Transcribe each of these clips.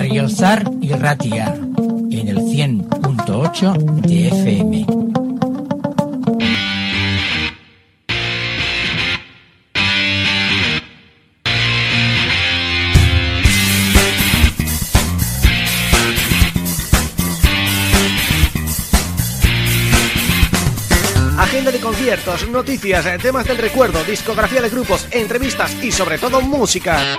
Berriozar y Ratia en el 100.8 de FM. Agenda de conciertos, noticias, temas del recuerdo, discografía de grupos, entrevistas y sobre todo música.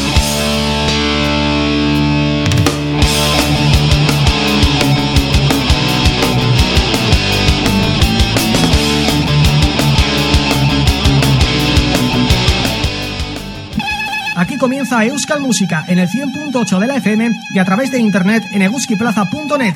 Aquí comienza Euskal Música en el 100.8 de la FM y a través de internet en eguskiplaza.net.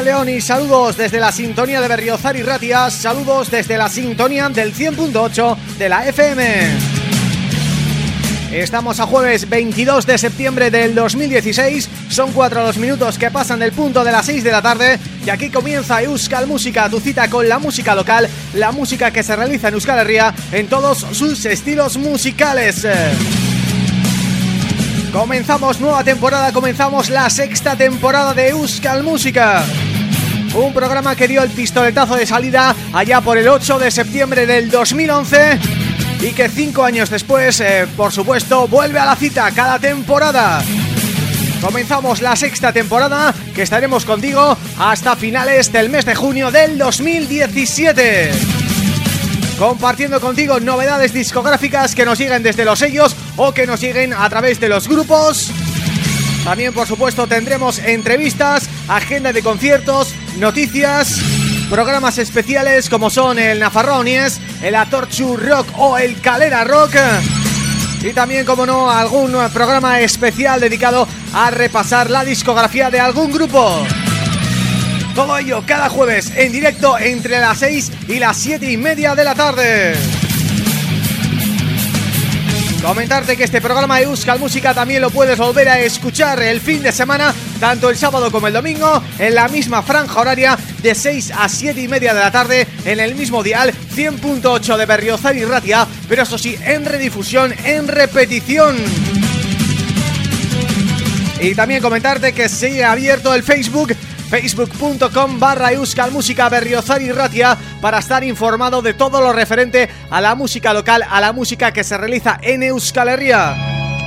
León y saludos desde la sintonía de Berriozar y Ratias, saludos desde la sintonía del 100.8 de la FM. Estamos a jueves 22 de septiembre del 2016, son cuatro los minutos que pasan del punto de las 6 de la tarde y aquí comienza Euskal Música, tu cita con la música local, la música que se realiza en Euskal Herria en todos sus estilos musicales. Comenzamos nueva temporada, comenzamos la sexta temporada de Euskal Música. Un programa que dio el pistoletazo de salida allá por el 8 de septiembre del 2011 y que cinco años después, eh, por supuesto, vuelve a la cita cada temporada. Comenzamos la sexta temporada que estaremos contigo hasta finales del mes de junio del 2017 compartiendo contigo novedades discográficas que nos lleguen desde los sellos o que nos lleguen a través de los grupos. También, por supuesto, tendremos entrevistas, agenda de conciertos, noticias, programas especiales como son el Nafarronies, el Atorchu Rock o el Calera Rock y también, como no, algún programa especial dedicado a repasar la discografía de algún grupo. Todo ello cada jueves en directo entre las 6 y las 7 y media de la tarde. Comentarte que este programa de Euskal Música también lo puedes volver a escuchar el fin de semana, tanto el sábado como el domingo, en la misma franja horaria de 6 a 7 y media de la tarde, en el mismo dial 100.8 de Berriozar y Ratia, pero eso sí, en redifusión, en repetición. Y también comentarte que sigue abierto el Facebook facebook.com barra Euskal Música Berriozar y Ratia para estar informado de todo lo referente a la música local, a la música que se realiza en Euskal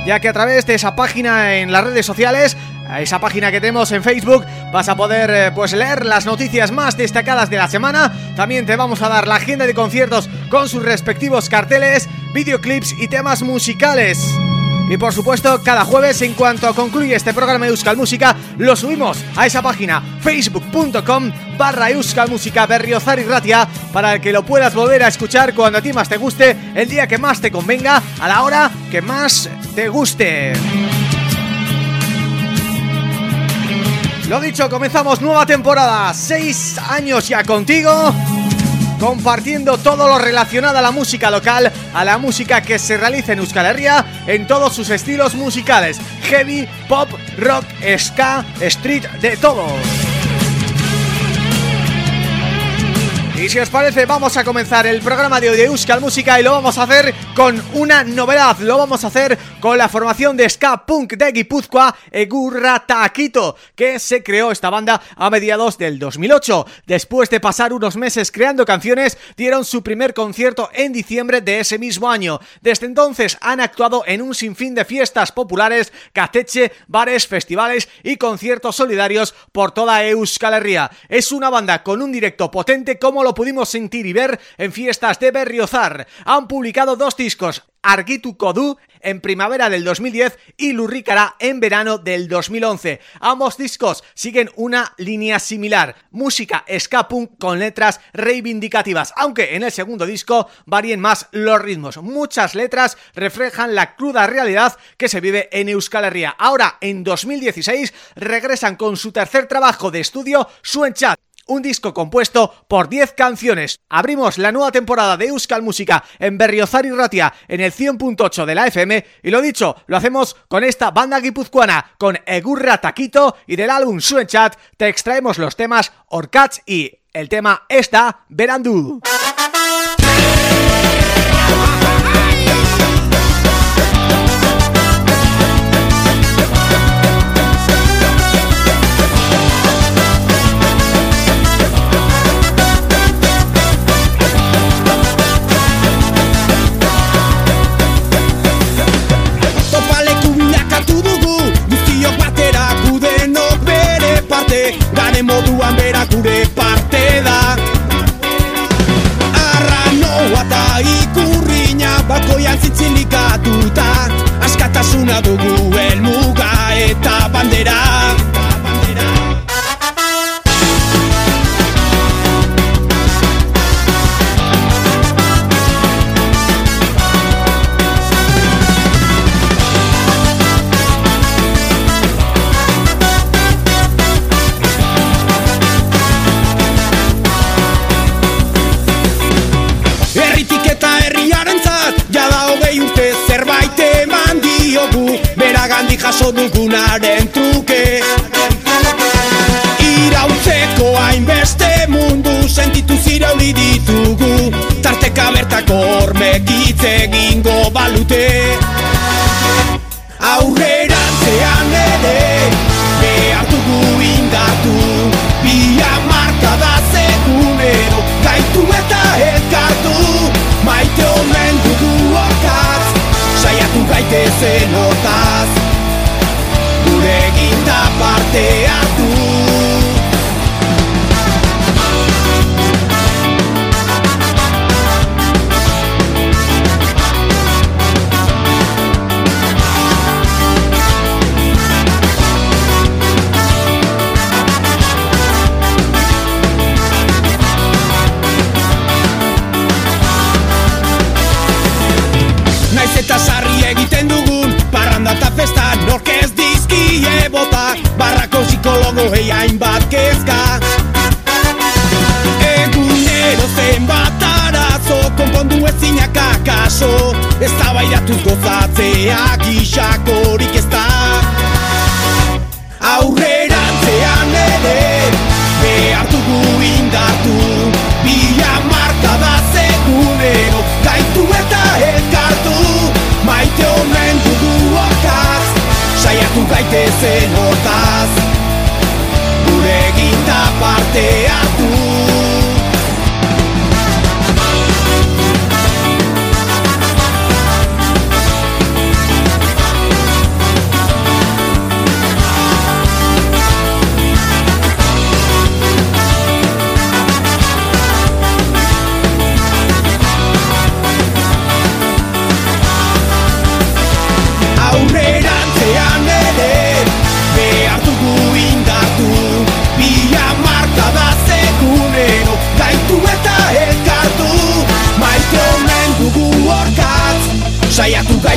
ya que a través de esa página en las redes sociales esa página que tenemos en Facebook vas a poder eh, pues leer las noticias más destacadas de la semana. También te vamos a dar la agenda de conciertos con sus respectivos carteles videoclips y temas musicales y por supuesto, cada jueves, en cuanto concluye este programa de Euskal Música, lo subimos a esa página facebook.com barra Euskal Música Berriozar y Ratia para que lo puedas volver a escuchar cuando a ti más te guste, el día que más te convenga, a la hora que más te guste. Lo dicho, comenzamos nueva temporada, seis años ya contigo compartiendo todo lo relacionado a la música local, a la música que se realiza en Euskal Herria en todos sus estilos musicales, heavy, pop, rock, ska, street, de todo. Y si os parece vamos a comenzar el programa de hoy de Euskal Música y lo vamos a hacer con una novedad, lo vamos a hacer con la formación de ska punk de Guipúzcoa, Egurra Taquito, que se creó esta banda a mediados del 2008. Después de pasar unos meses creando canciones, dieron su primer concierto en diciembre de ese mismo año. Desde entonces han actuado en un sinfín de fiestas populares, cateche, bares, festivales y conciertos solidarios por toda Euskal Herria. Es una banda con un directo potente como lo pudimos sentir y ver en fiestas de Berriozar. Han publicado dos discos, Argitu Kodu en primavera del 2010 y Lurricara en verano del 2011. Ambos discos siguen una línea similar, música ska con letras reivindicativas, aunque en el segundo disco varíen más los ritmos. Muchas letras reflejan la cruda realidad que se vive en Euskal Herria. Ahora, en 2016, regresan con su tercer trabajo de estudio, Suenchat, un disco compuesto por 10 canciones. Abrimos la nueva temporada de Euskal Música en Berriozar y Ratia en el 100.8 de la FM y lo dicho, lo hacemos con esta banda guipuzcoana, con Egurra Taquito y del álbum Suenchat te extraemos los temas Orcats y el tema Esta Verandú.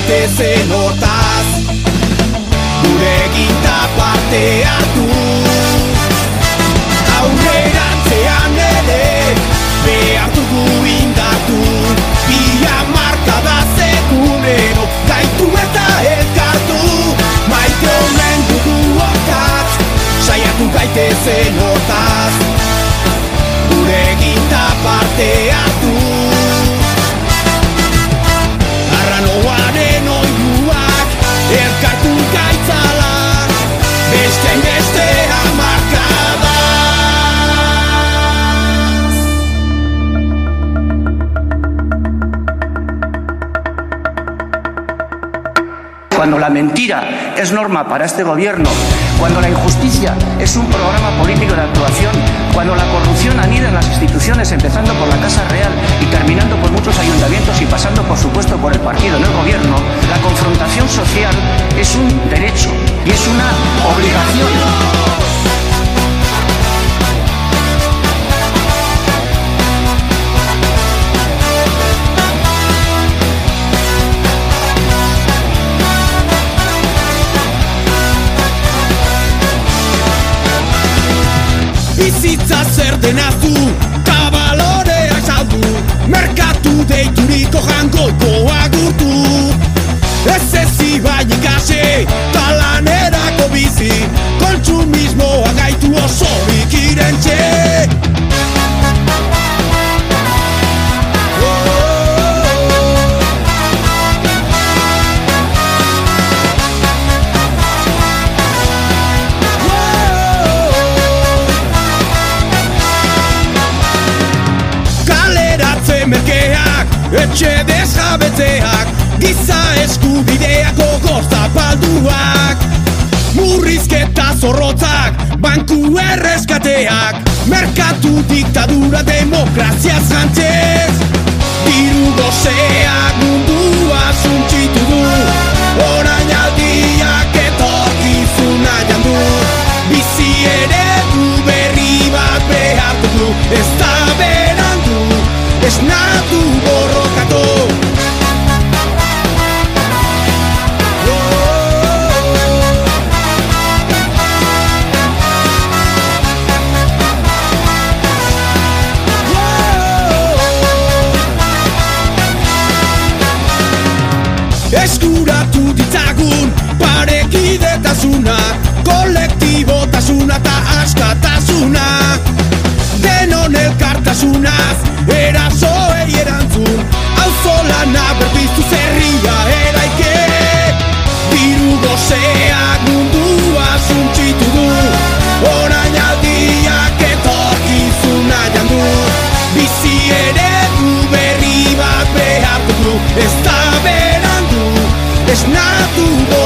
Gaitezen hortaz Gure ginta parte hartu Aurrerantzean ere Behar dugu indatu Bila marka da segunero Gaitu eta elkartu. Maite honen dugu okatz Saiatu gaitezen hortaz Gure ginta parte hartu Beste beste amarkada Cuando la mentira es norma para este gobierno, cuando la injusticia es un programa político de actuación, cuando la corrupción anida en las instituciones, empezando por la Casa Real y terminando por muchos ayuntamientos y pasando, por supuesto, por el partido en el gobierno, la confrontación social es un derecho y es una obligación. bizitza zer denazu Ta balorea saldu Merkatu deituriko janko koagurtu Ez ez zibain ikase Talanerako bizi Kontsumismoa gaitu oso bikiren txer. Etxe desjabetzeak Giza eskubideak gogor zapalduak. Murrizketa zorrotzak, banku erreskateak. Merkatu diktadura demokraziaz jantzez. Diru gozeak mundua suntxitu du. Orain aldiak etorkizuna jandu. Bizi ere du berri bat behar dugu Ez da berandu, ez natu tu voz.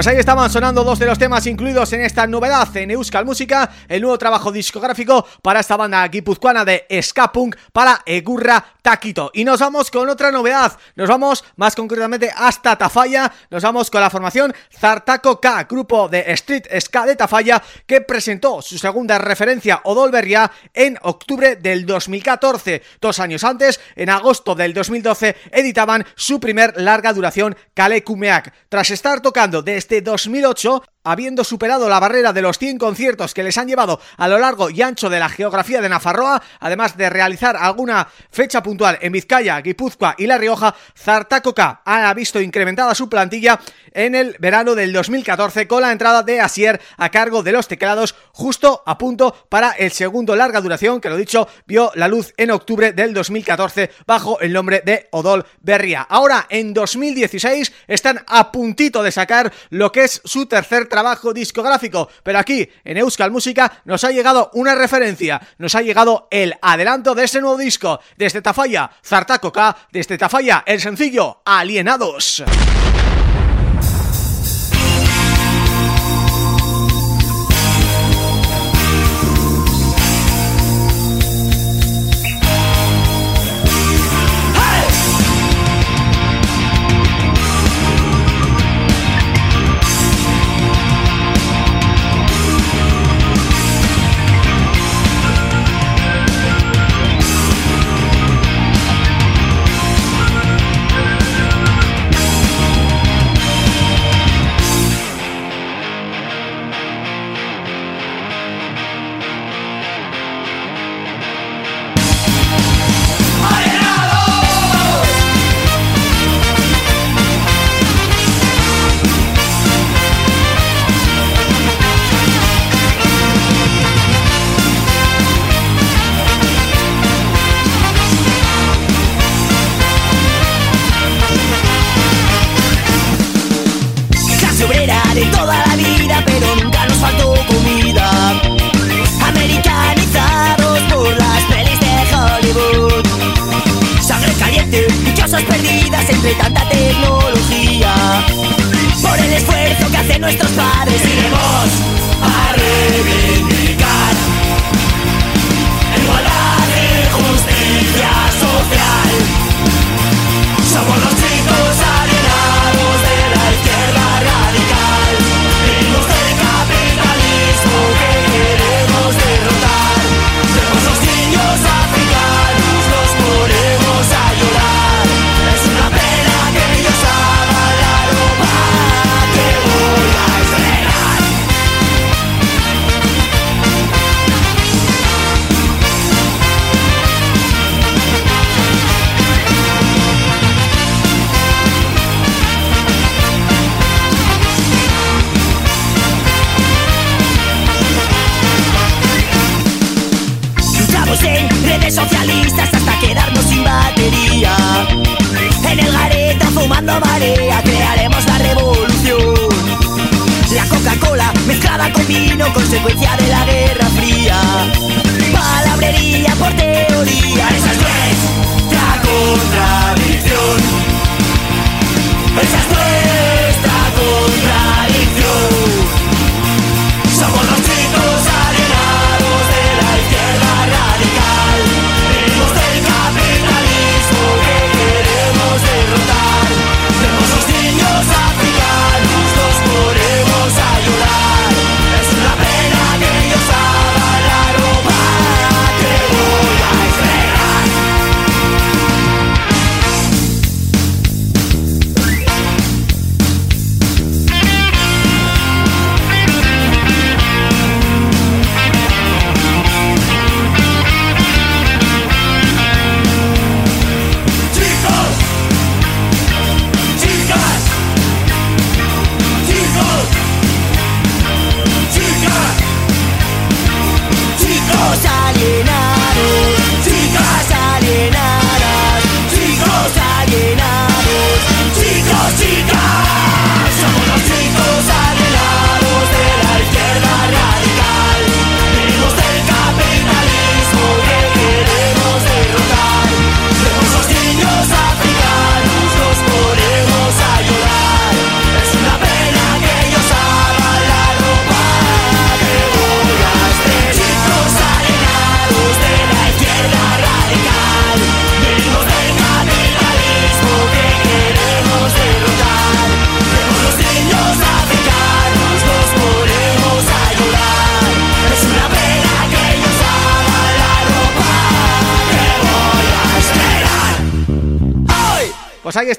Pues ahí estaban sonando dos de los temas incluidos en esta novedad en Euskal Música, el nuevo trabajo discográfico para esta banda guipuzcoana de ska punk para Egurra Taquito. Y nos vamos con otra novedad, nos vamos más concretamente hasta Tafalla, nos vamos con la formación Zartaco K, grupo de Street Ska de Tafalla, que presentó su segunda referencia Odolberria en octubre del 2014. Dos años antes, en agosto del 2012, editaban su primer larga duración Kalekumeak. Tras estar tocando desde 2008 habiendo superado la barrera de los 100 conciertos que les han llevado a lo largo y ancho de la geografía de Nafarroa, además de realizar alguna fecha puntual en Vizcaya, Guipúzcoa y La Rioja, Zartacoca ha visto incrementada su plantilla en el verano del 2014 con la entrada de Asier a cargo de los teclados justo a punto para el segundo larga duración que lo dicho vio la luz en octubre del 2014 bajo el nombre de Odol Berria. Ahora en 2016 están a puntito de sacar lo que es su tercer trabajo discográfico, pero aquí en Euskal Música nos ha llegado una referencia, nos ha llegado el adelanto de ese nuevo disco, desde Tafalla, Zartacoca, desde Tafalla, el sencillo Alienados.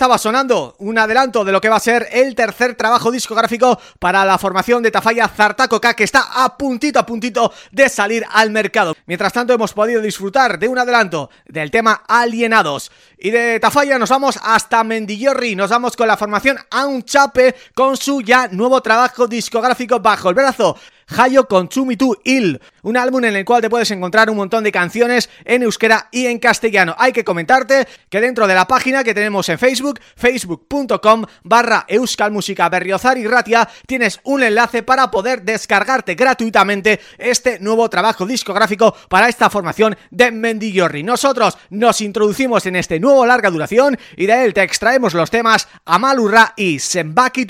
Estaba sonando un adelanto de lo que va a ser el tercer trabajo discográfico para la formación de Tafalla Zartacoca que está a puntito a puntito de salir al mercado. Mientras tanto hemos podido disfrutar de un adelanto del tema Alienados. Y de Tafalla nos vamos hasta Mendillorri, nos vamos con la formación A un Chape con su ya nuevo trabajo discográfico bajo el brazo. Hayo Consumitu Il, un álbum en el cual te puedes encontrar un montón de canciones en euskera y en castellano. Hay que comentarte que dentro de la página que tenemos en Facebook, facebook.com barra euskalmusica berriozar y ratia, tienes un enlace para poder descargarte gratuitamente este nuevo trabajo discográfico para esta formación de Mendillorri. Nosotros nos introducimos en este nuevo larga duración y de él te extraemos los temas Amalurra y Sembaki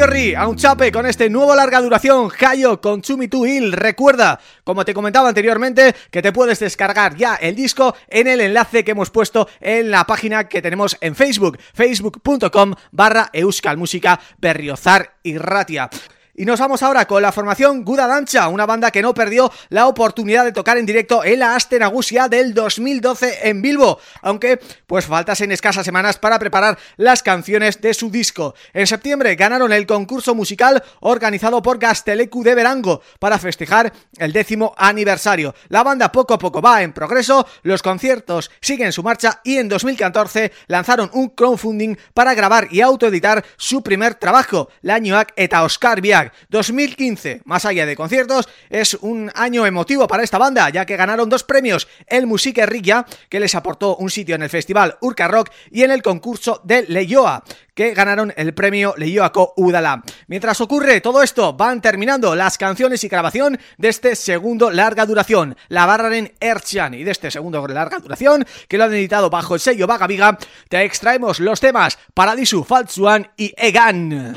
A un chape con este nuevo larga duración Hayo con Chumi Tu Il. Recuerda, como te comentaba anteriormente, que te puedes descargar ya el disco en el enlace que hemos puesto en la página que tenemos en Facebook, facebook.com barra Música Berriozar y Ratia. Y nos vamos ahora con la formación Guda Dancha, una banda que no perdió la oportunidad de tocar en directo en la Astenagusia del 2012 en Bilbo, aunque pues faltasen escasas semanas para preparar las canciones de su disco. En septiembre ganaron el concurso musical organizado por Gastelecu de Verango para festejar el décimo aniversario. La banda poco a poco va en progreso, los conciertos siguen su marcha y en 2014 lanzaron un crowdfunding para grabar y autoeditar su primer trabajo, La Ñuac eta Oscar Viag 2015, más allá de conciertos, es un año emotivo para esta banda, ya que ganaron dos premios, el Musique Rilla, que les aportó un sitio en el festival Urca Rock, y en el concurso de Leyoa, que ganaron el premio Leyoaco Udala. Mientras ocurre todo esto, van terminando las canciones y grabación de este segundo larga duración, La Barraren Erchian, y de este segundo larga duración, que lo han editado bajo el sello Vaga Viga, te extraemos los temas Paradisu Faltsuan y Egan.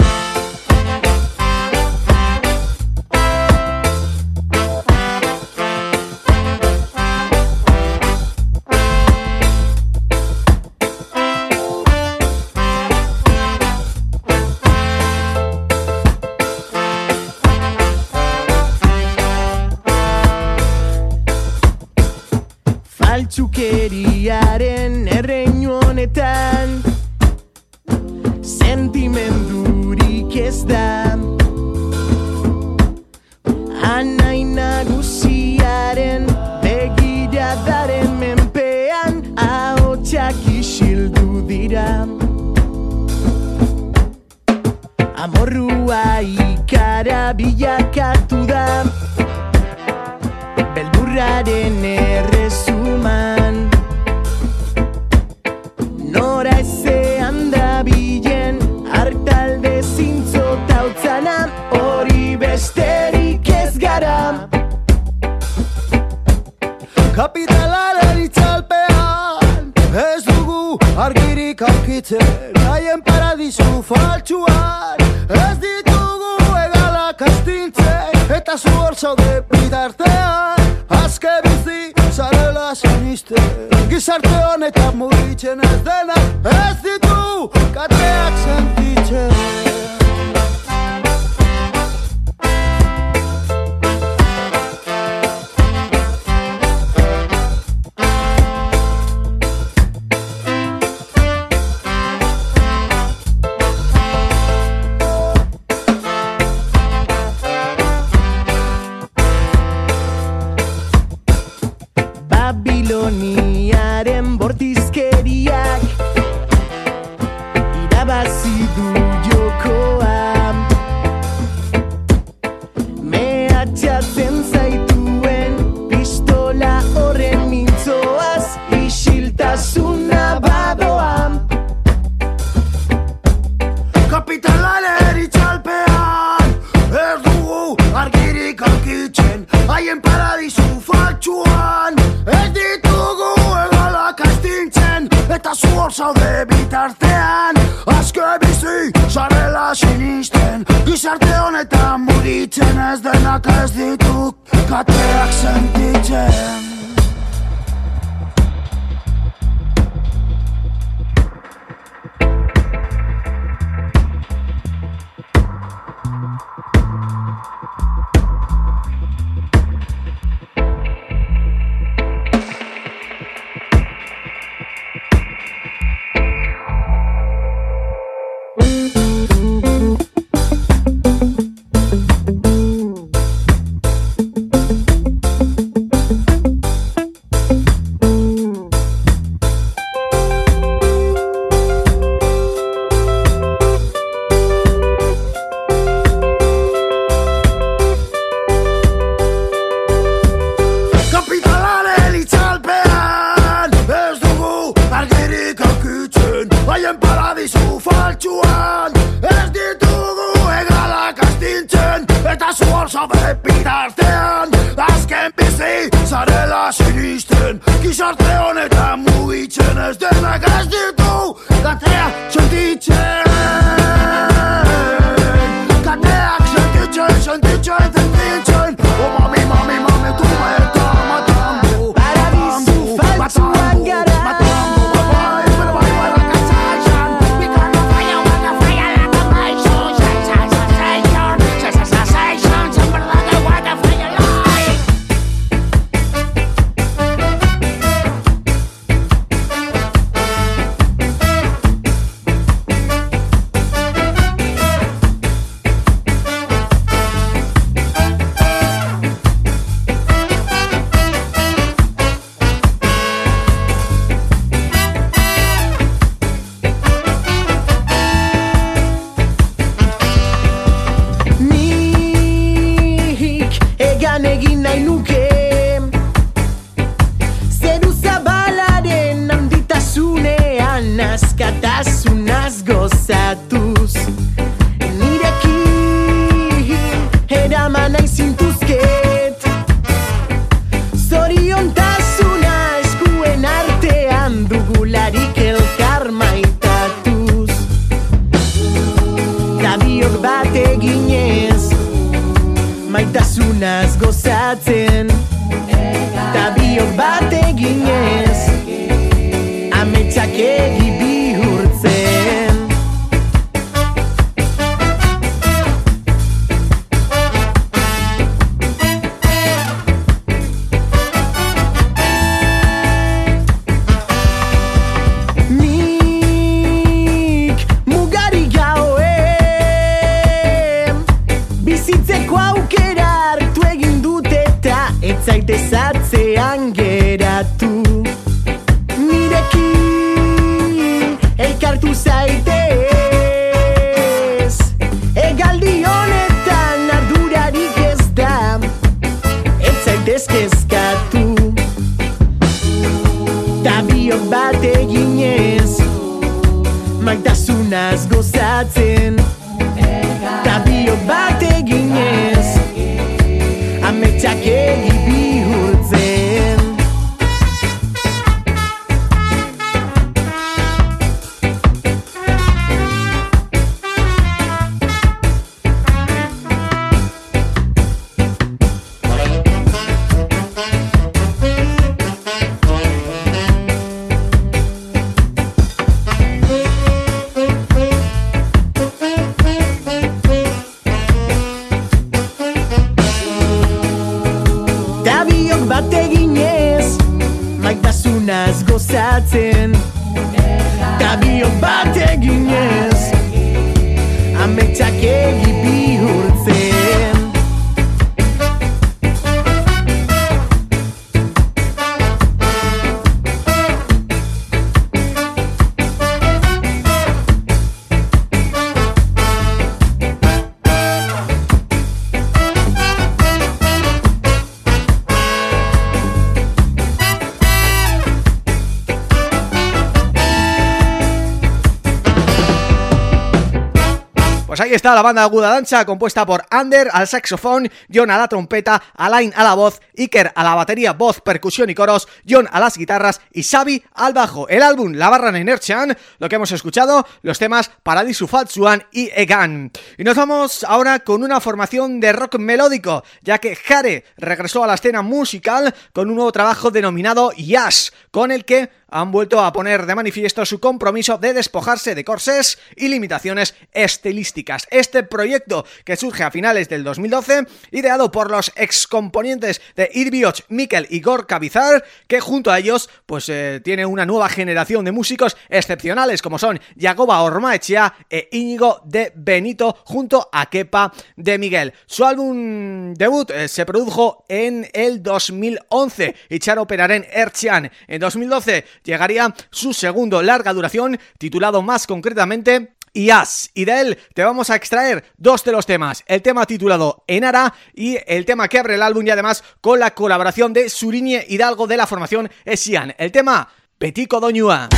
Está la banda Aguda Dancha compuesta por Ander al saxofón, John a la trompeta, Alain a la voz, Iker a la batería, voz, percusión y coros, John a las guitarras y Xavi al bajo. El álbum La Barra Inertian, lo que hemos escuchado, los temas Paradisu Fatsuan y Egan. Y nos vamos ahora con una formación de rock melódico, ya que Jare regresó a la escena musical con un nuevo trabajo denominado Yash, con el que han vuelto a poner de manifiesto su compromiso de despojarse de corsés y limitaciones estilísticas. Este proyecto que surge a finales del 2012, ideado por los excomponentes de Irbioch, Mikel y Gorka Bizar, que junto a ellos pues eh, tiene una nueva generación de músicos excepcionales como son Jacoba Ormaechea e Íñigo de Benito junto a Kepa de Miguel. Su álbum debut eh, se produjo en el 2011 y Charo Peraren Erchian. En 2012 llegaría su segundo larga duración, titulado más concretamente As. Y de él te vamos a extraer dos de los temas, el tema titulado Enara y el tema que abre el álbum y además con la colaboración de Suriñe Hidalgo de la formación Esian, el tema Petico Doñua.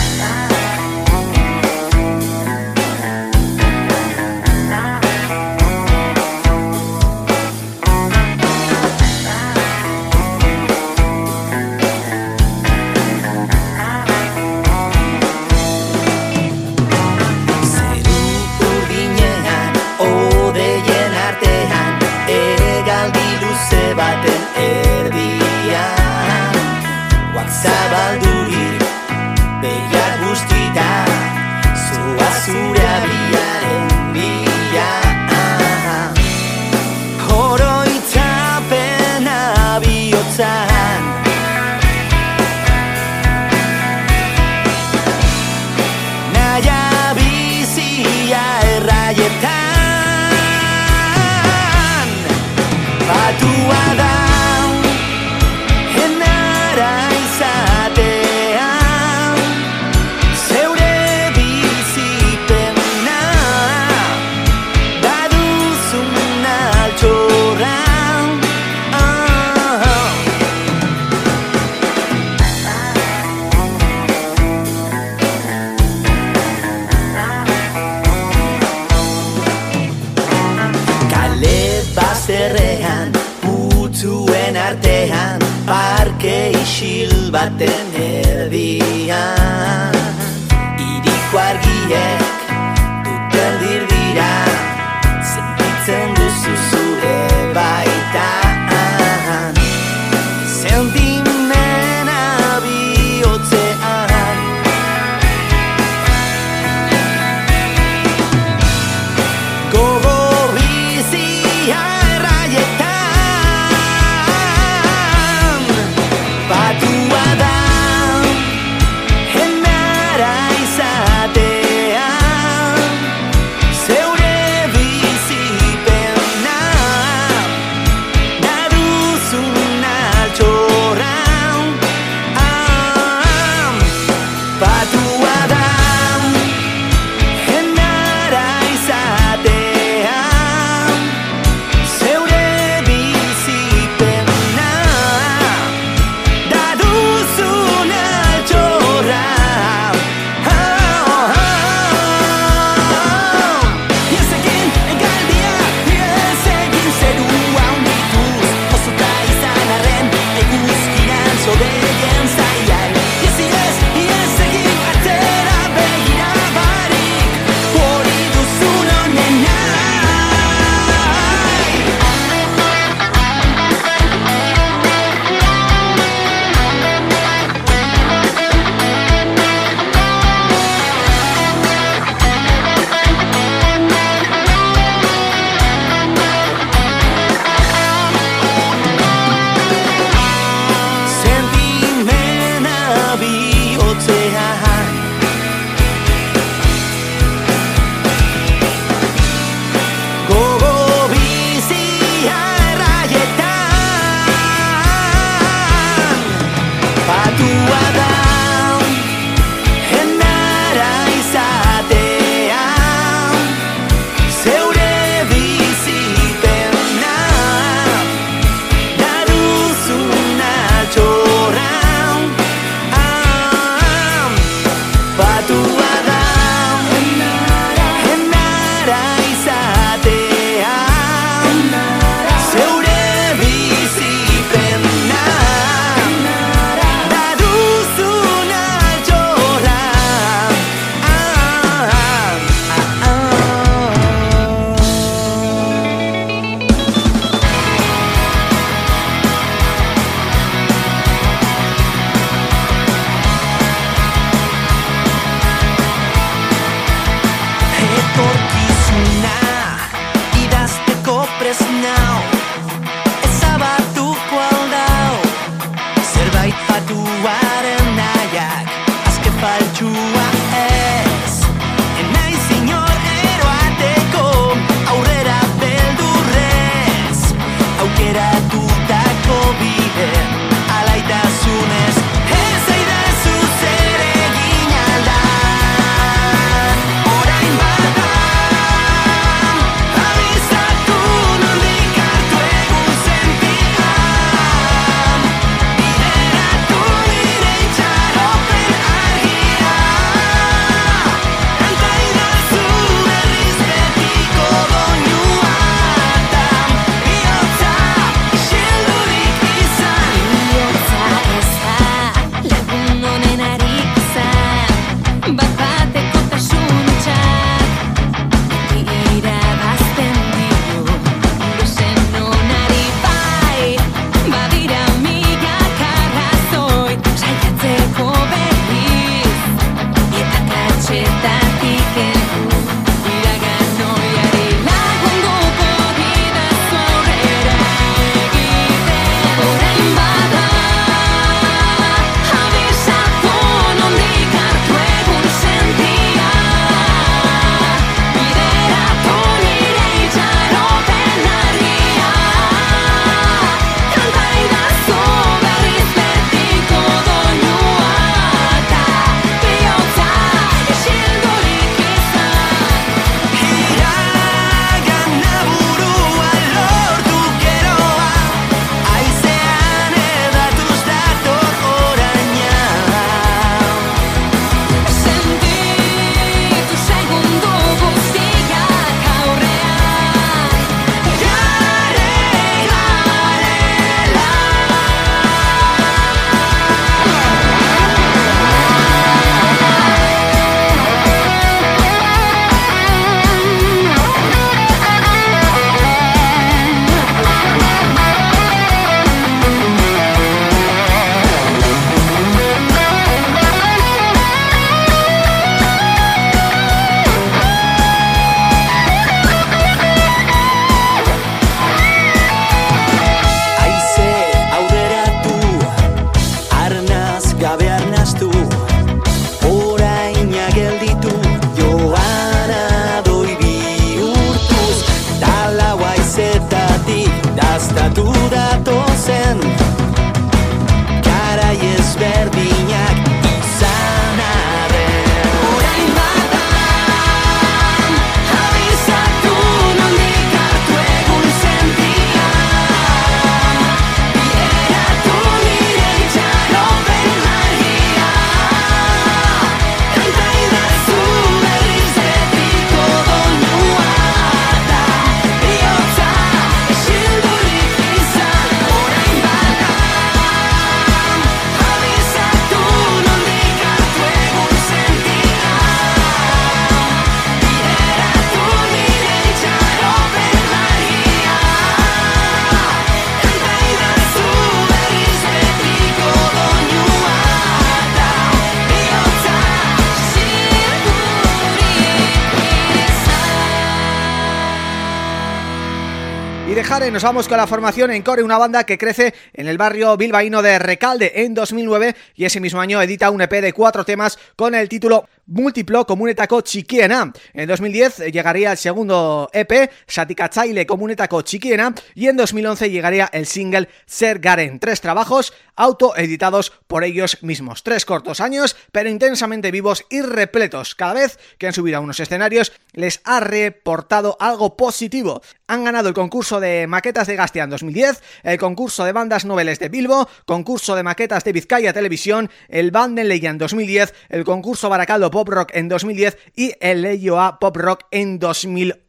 Nos vamos con la formación en Core, una banda que crece en el barrio bilbaíno de Recalde en 2009 y ese mismo año edita un EP de cuatro temas con el título Múltiplo Comunetako Chiquiena. En 2010 llegaría el segundo EP, Satikatzaile Comunetako Chiquiena y en 2011 llegaría el single Ser Garen. Tres trabajos autoeditados por ellos mismos. Tres cortos años, pero intensamente vivos y repletos. Cada vez que han subido a unos escenarios les ha reportado algo positivo. Han ganado el concurso de maquetas de Gastia en 2010, el concurso de bandas noveles de Bilbo, concurso de maquetas de Vizcaya Televisión, el Bandenleia en 2010, el concurso Baracaldo Pop Rock en 2010 y el Leioa Pop Rock en 2011.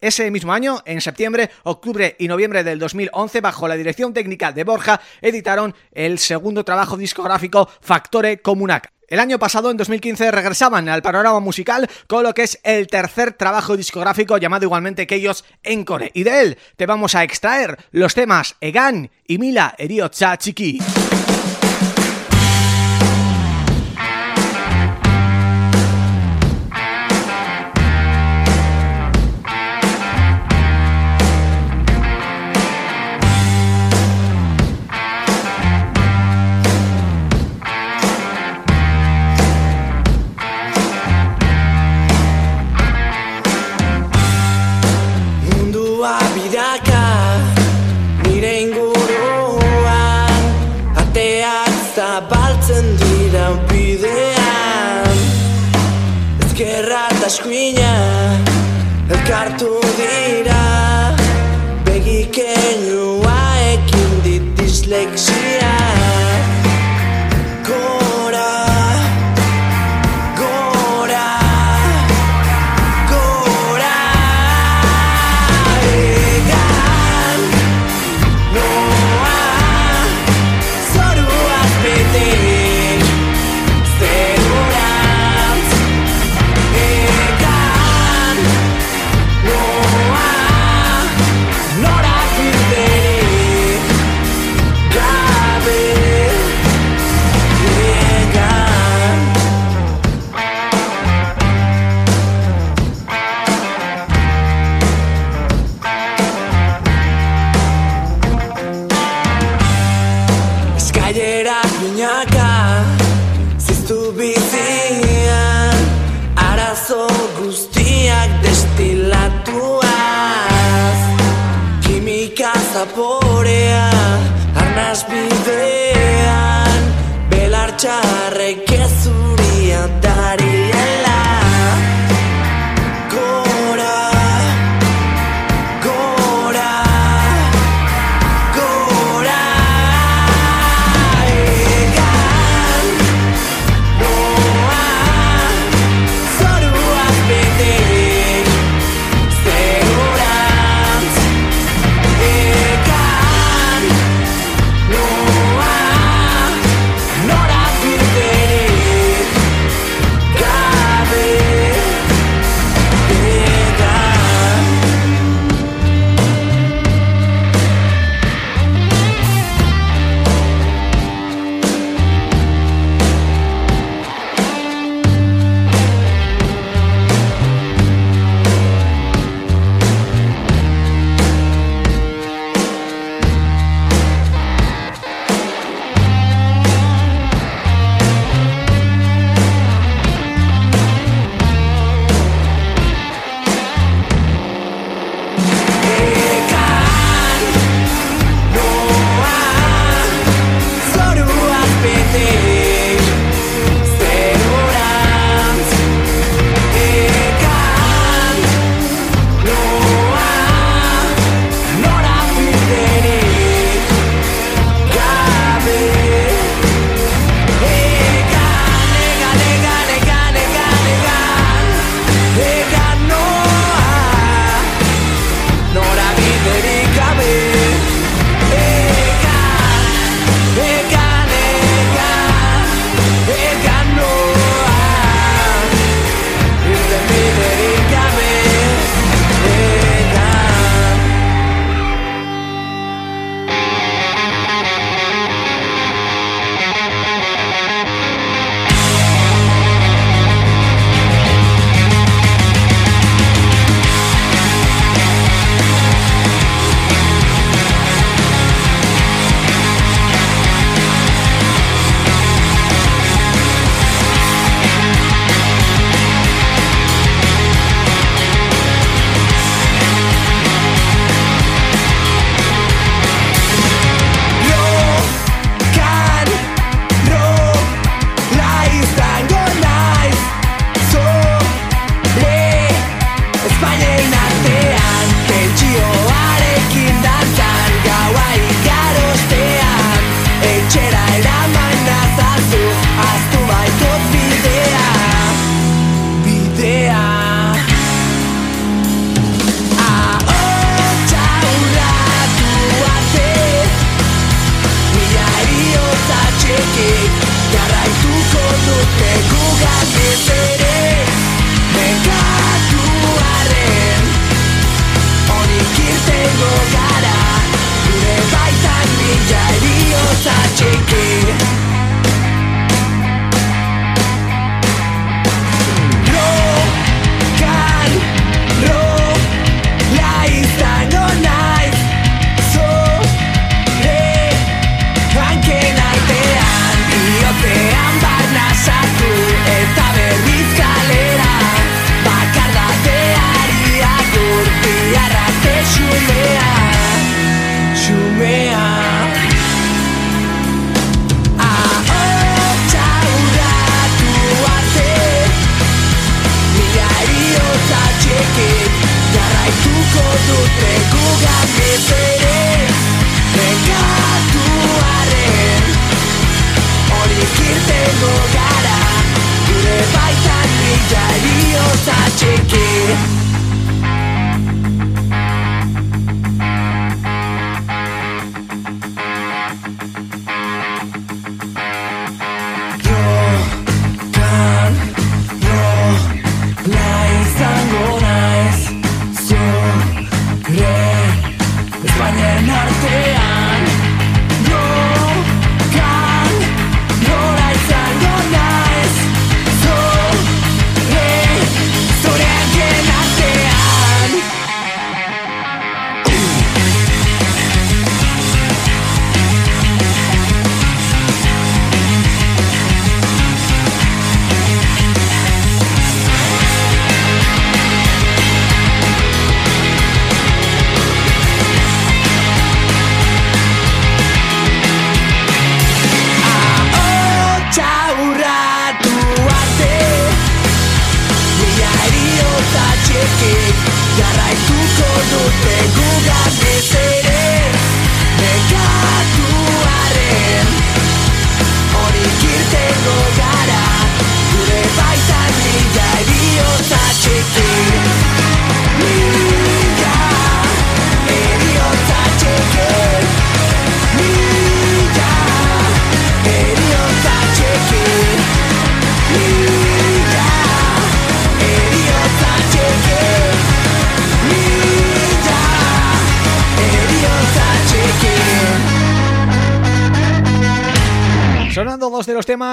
Ese mismo año, en septiembre, octubre y noviembre del 2011, bajo la dirección técnica de Borja, editaron el segundo trabajo discográfico Factore Comunac. El año pasado, en 2015, regresaban al panorama musical con lo que es el tercer trabajo discográfico llamado igualmente que ellos Encore. Y de él te vamos a extraer los temas Egan y Mila Eriotza Chiqui. screen, up.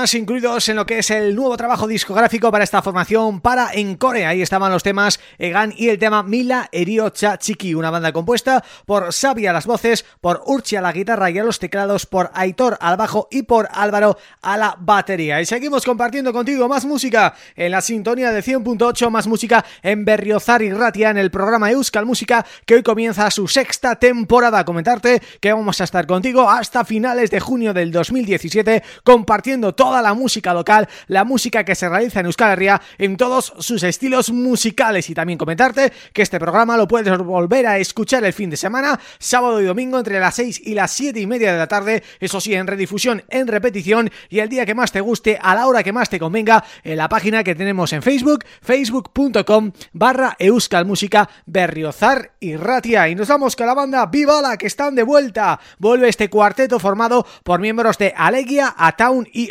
Incluidos en lo que es el nuevo trabajo discográfico para esta formación para Encore. Ahí estaban los temas Egan y el tema Mila Eriocha Chiki, una banda compuesta por Xavi a las voces, por Urchi a la guitarra y a los teclados, por Aitor al bajo y por Álvaro a la batería. Y seguimos compartiendo contigo más música en la sintonía de 100.8, más música en Berriozar y Ratia en el programa Euskal Música que hoy comienza su sexta temporada. Comentarte que vamos a estar contigo hasta finales de junio del 2017 compartiendo toda la música local, la música que se realiza en Euskal Herria en todos sus estilos musicales y también comentarte que este programa lo puedes volver a escuchar el fin de semana, sábado y domingo entre las 6 y las 7 y media de la tarde, eso sí, en redifusión, en repetición y el día que más te guste, a la hora que más te convenga, en la página que tenemos en Facebook, facebook.com barra Euskal Música Berriozar y Ratia. Y nos vamos con la banda Vivala que están de vuelta. Vuelve este cuarteto formado por miembros de Alegia, Ataun y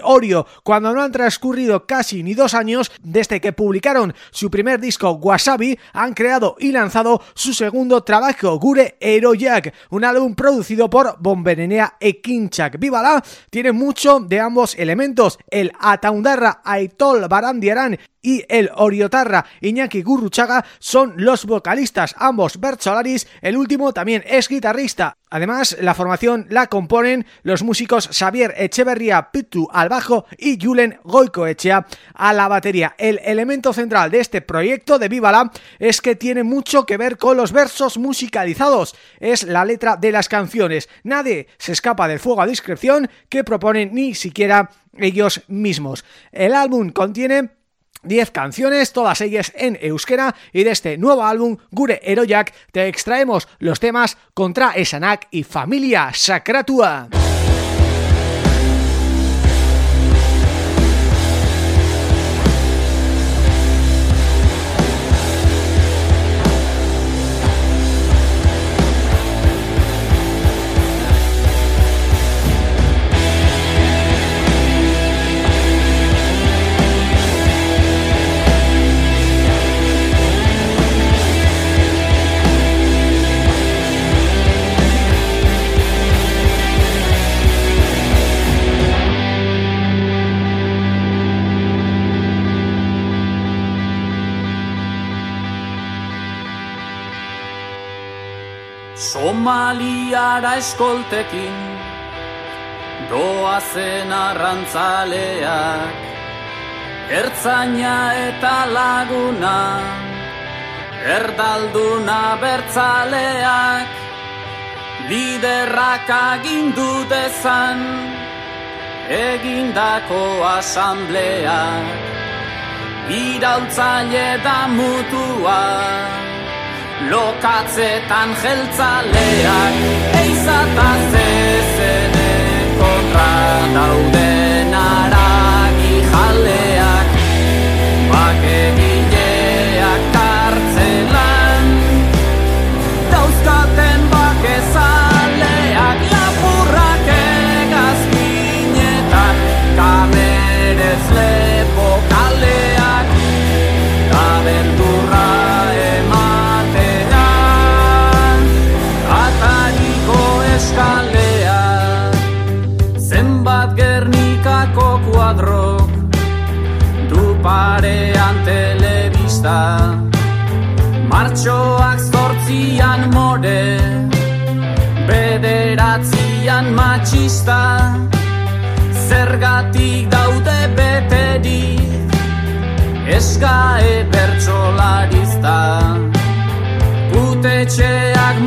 Cuando no han transcurrido casi ni dos años desde que publicaron su primer disco Wasabi, han creado y lanzado su segundo trabajo, Gure Eroyak, un álbum producido por Bombenenea Ekinchak. Vivala tiene mucho de ambos elementos, el Ataundarra Aitol Barandiarán y el Oriotarra Iñaki Gurruchaga son los vocalistas, ambos Solaris, el último también es guitarrista. Además, la formación la componen los músicos Xavier Echeverría Pitu al bajo y Julen Goicoechea a la batería. El elemento central de este proyecto de Vivala es que tiene mucho que ver con los versos musicalizados, es la letra de las canciones. Nadie se escapa del fuego a discreción que proponen ni siquiera ellos mismos. El álbum contiene 10 canciones, todas ellas en euskera y de este nuevo álbum Gure Eroyak te extraemos los temas Contra Esanak y Familia Sakratua. Somaliara eskoltekin Doazen arrantzaleak Ertzaina eta laguna Erdalduna bertzaleak Liderrak agindu dezan Egindako asambleak Iraultzaile da mutua lokatzetan jeltzaleak, eizataz ezene kontra daude. da Zergatik daude beteri Eskae bertxolariz da Gute txeak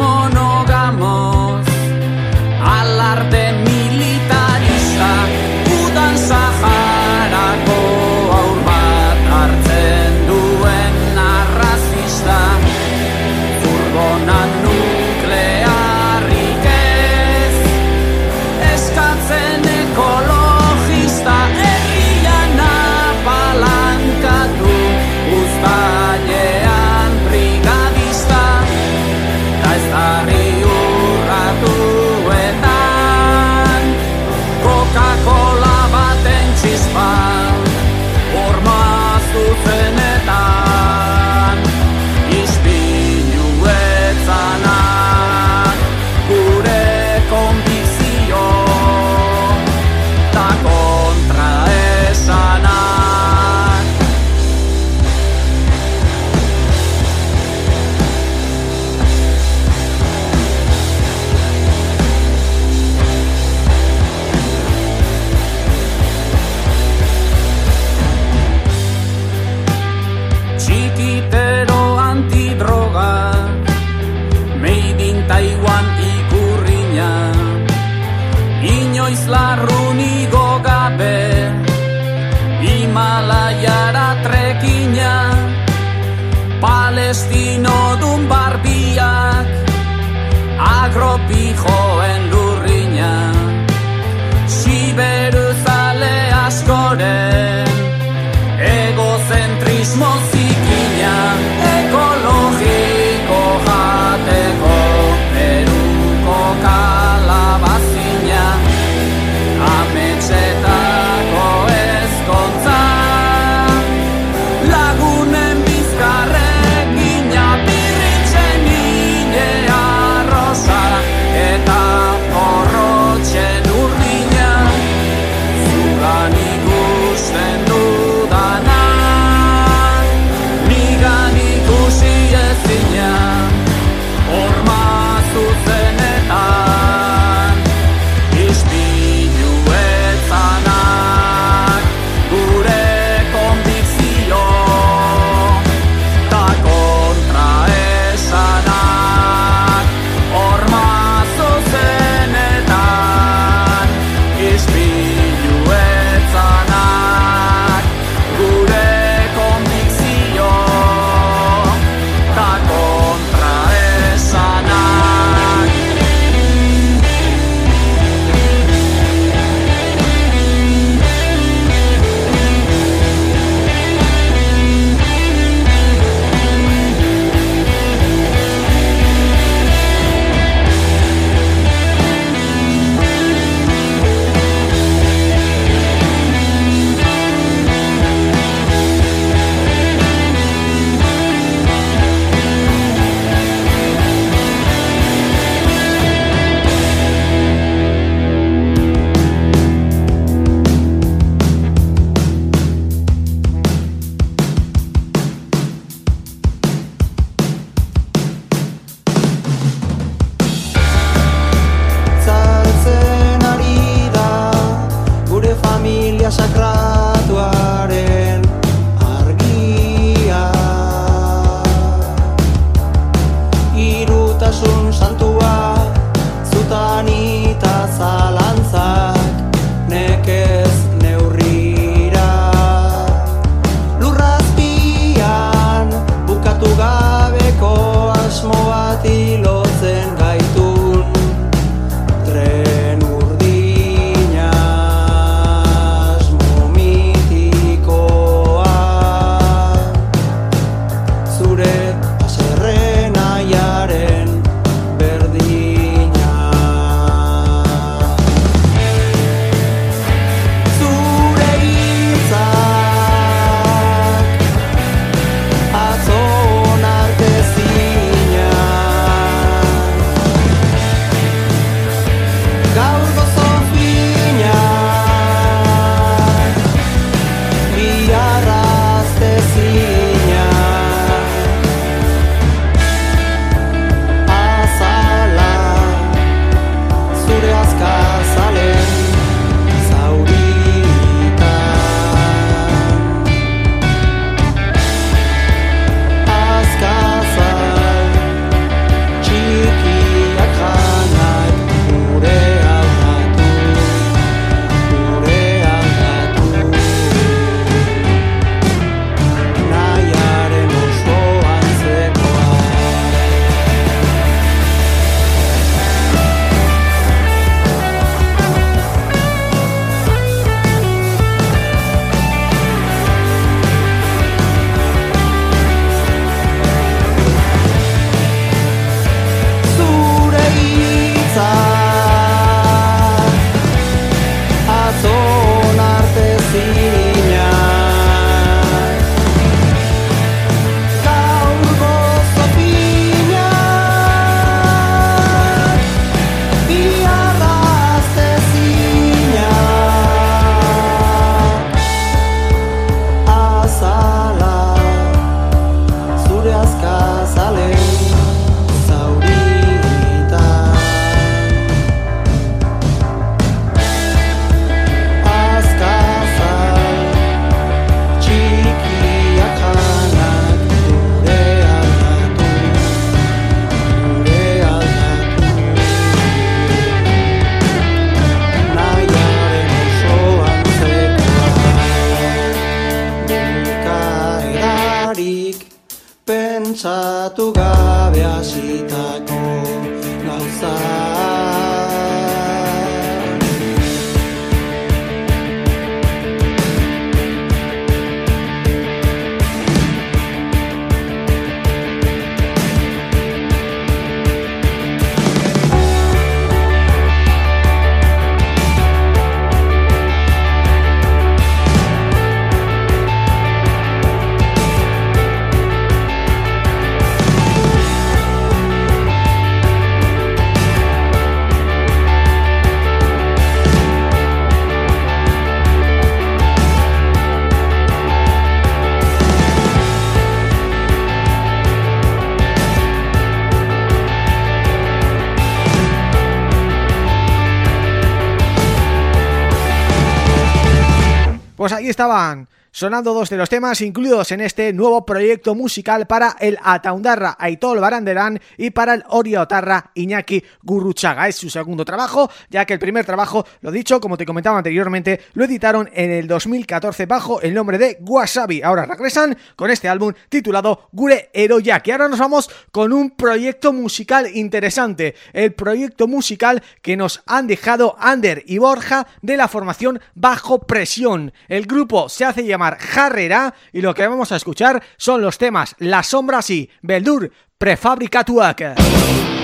estaban sonando dos de los temas incluidos en este nuevo proyecto musical para el Ataundarra Aitol Baranderán y para el Oriotarra Iñaki Gurruchaga. Es su segundo trabajo, ya que el primer trabajo, lo dicho, como te comentaba anteriormente, lo editaron en el 2014 bajo el nombre de Wasabi. Ahora regresan con este álbum titulado Gure Eroyaki. Ahora nos vamos con un proyecto musical interesante, el proyecto musical que nos han dejado Ander y Borja de la formación Bajo Presión. El grupo se hace llamar Jarrera y lo que vamos a escuchar son los temas Las Sombras y Beldur Prefabricatuak.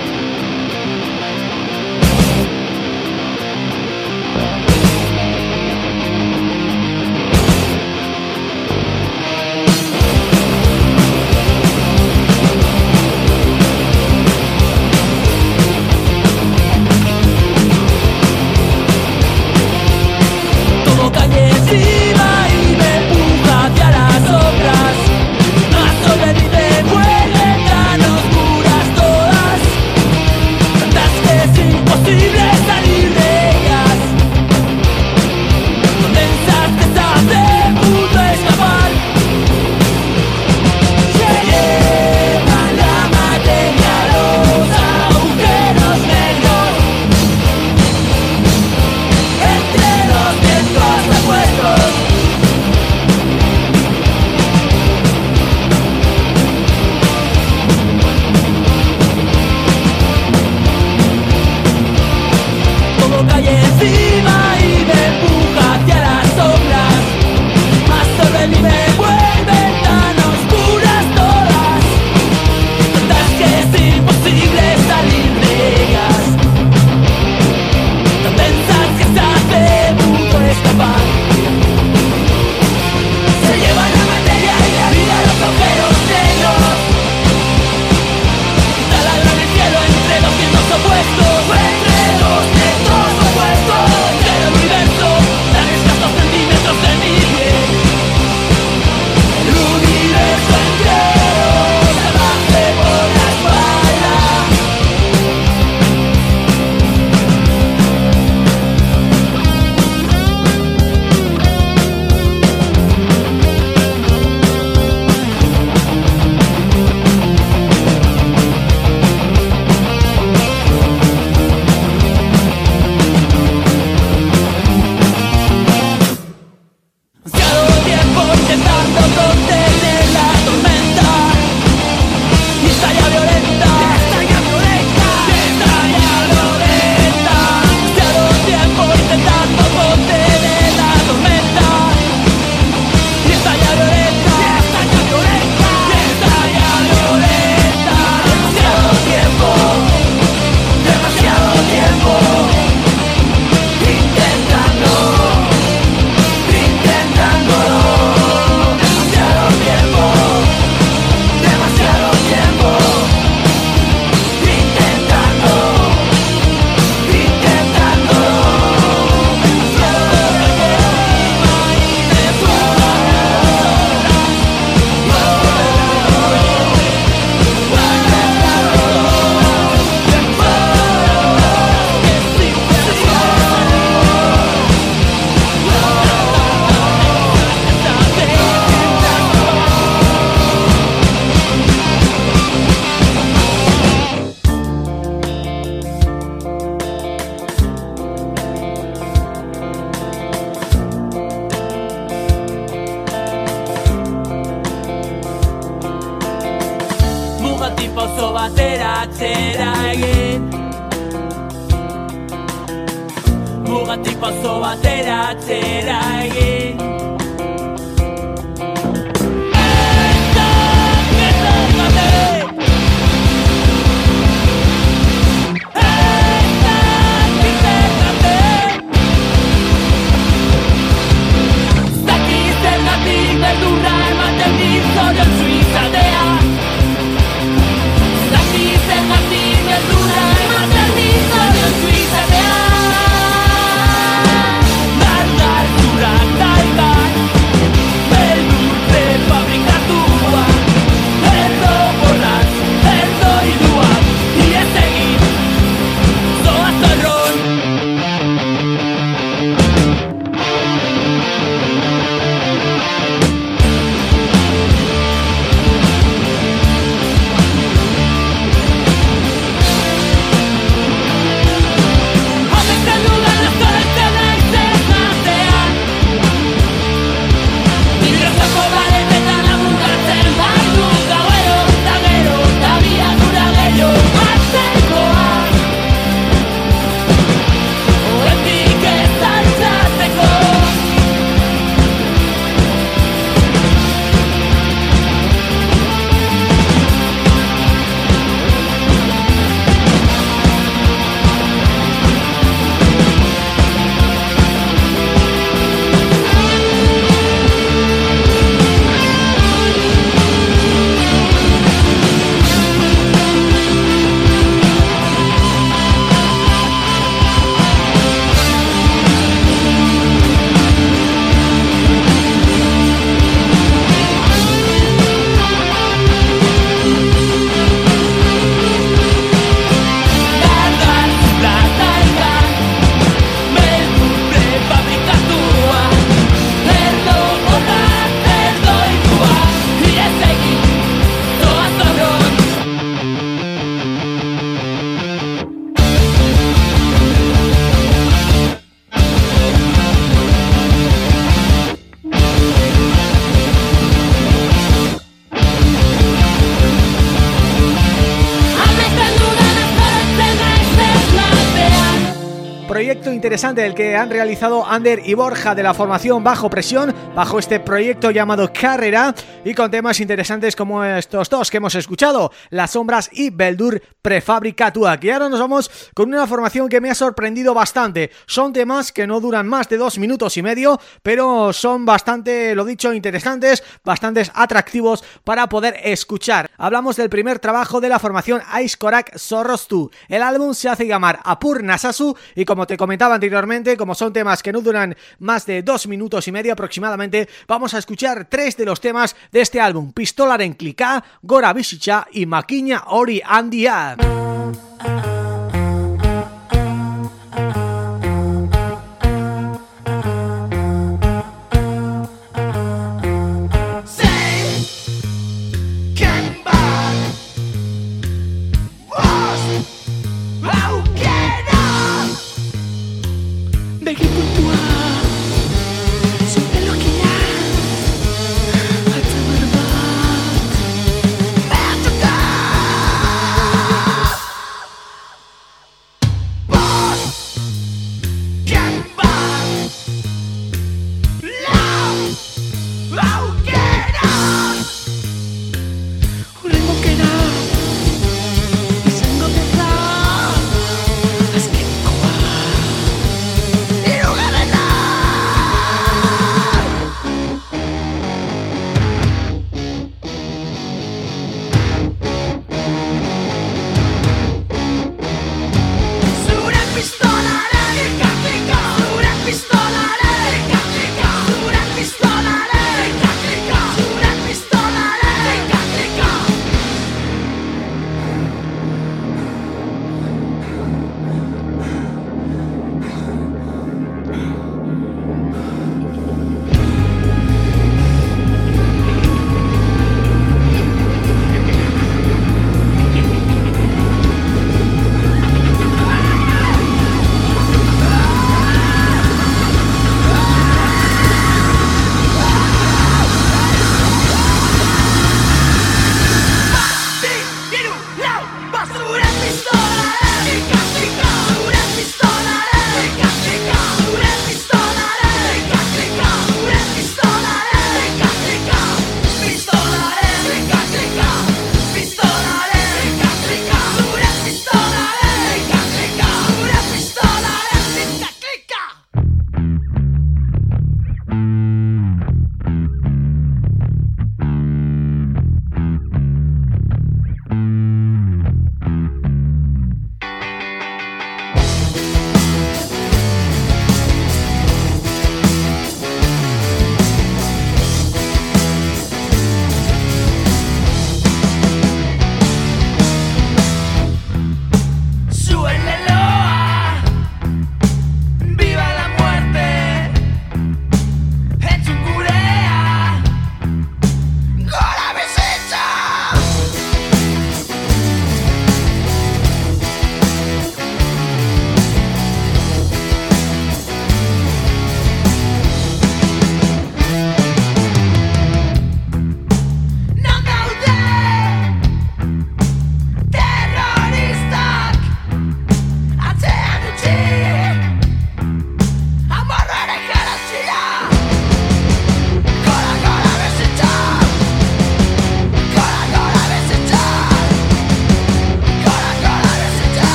Interesante el que han realizado Ander y Borja de la formación Bajo Presión, bajo este proyecto llamado Carrera y con temas interesantes como estos dos que hemos escuchado, Las Sombras y Beldur Prefábrica Tua. Y ahora nos vamos con una formación que me ha sorprendido bastante. Son temas que no duran más de dos minutos y medio, pero son bastante, lo dicho, interesantes, bastante atractivos para poder escuchar. Hablamos del primer trabajo de la formación Aiskorak Sorrostu. El álbum se hace llamar Apur Nasasu y como te comentaba anteriormente, como son temas que no duran más de dos minutos y medio aproximadamente, vamos a escuchar tres de los temas de este álbum, Pistolaren Klika, Gora Bisicha y Maquiña Ori Andia.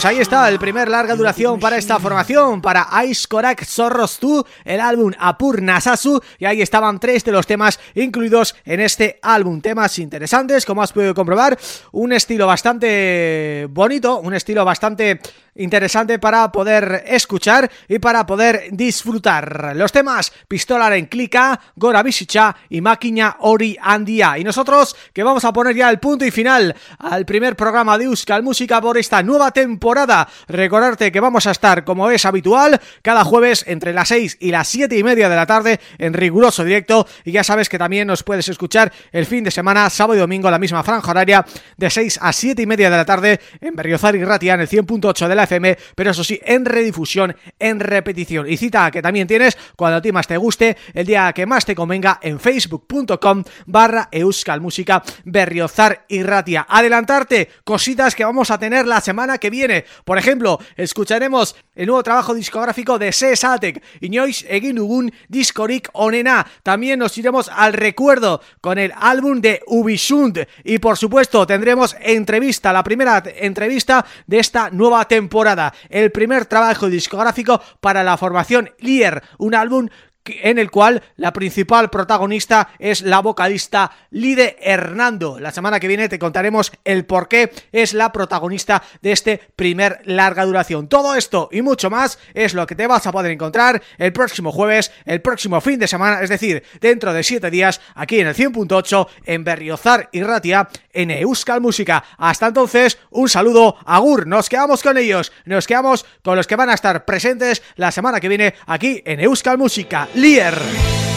Pues ahí está el primer larga duración para esta formación, para Ice Korak Zorros Tu, el álbum Apur Nasasu, y ahí estaban tres de los temas incluidos en este álbum. Temas interesantes, como has podido comprobar, un estilo bastante bonito, un estilo bastante interesante para poder escuchar y para poder disfrutar. Los temas Pistola en Clica, Gora Bisicha y Máquina Ori Andia. Y nosotros que vamos a poner ya el punto y final al primer programa de Euskal Música por esta nueva temporada. Recordarte que vamos a estar, como es habitual, cada jueves entre las 6 y las 7 y media de la tarde en riguroso directo. Y ya sabes que también nos puedes escuchar el fin de semana, sábado y domingo, la misma franja horaria de 6 a 7 y media de la tarde en Berriozar y Ratia en el 100.8 de la FM, pero eso sí, en redifusión, en repetición. Y cita que también tienes cuando a ti más te guste, el día que más te convenga en facebook.com barra euskalmusica berriozar y ratia. Adelantarte cositas que vamos a tener la semana que viene. Por ejemplo, escucharemos el nuevo trabajo discográfico de Sesatek, Inoiz egin dugun diskorik onena. También nos iremos al recuerdo con el álbum de Ubishund y por supuesto tendremos entrevista, la primera entrevista de esta nueva temporada, el primer trabajo discográfico para la formación Lier, un álbum en el cual la principal protagonista es la vocalista Lide Hernando. La semana que viene te contaremos el por qué es la protagonista de este primer larga duración. Todo esto y mucho más es lo que te vas a poder encontrar el próximo jueves, el próximo fin de semana, es decir, dentro de 7 días, aquí en el 100.8 en Berriozar y Ratia, en Euskal Música. Hasta entonces, un saludo, Agur, nos quedamos con ellos, nos quedamos con los que van a estar presentes la semana que viene aquí en Euskal Música. Lier.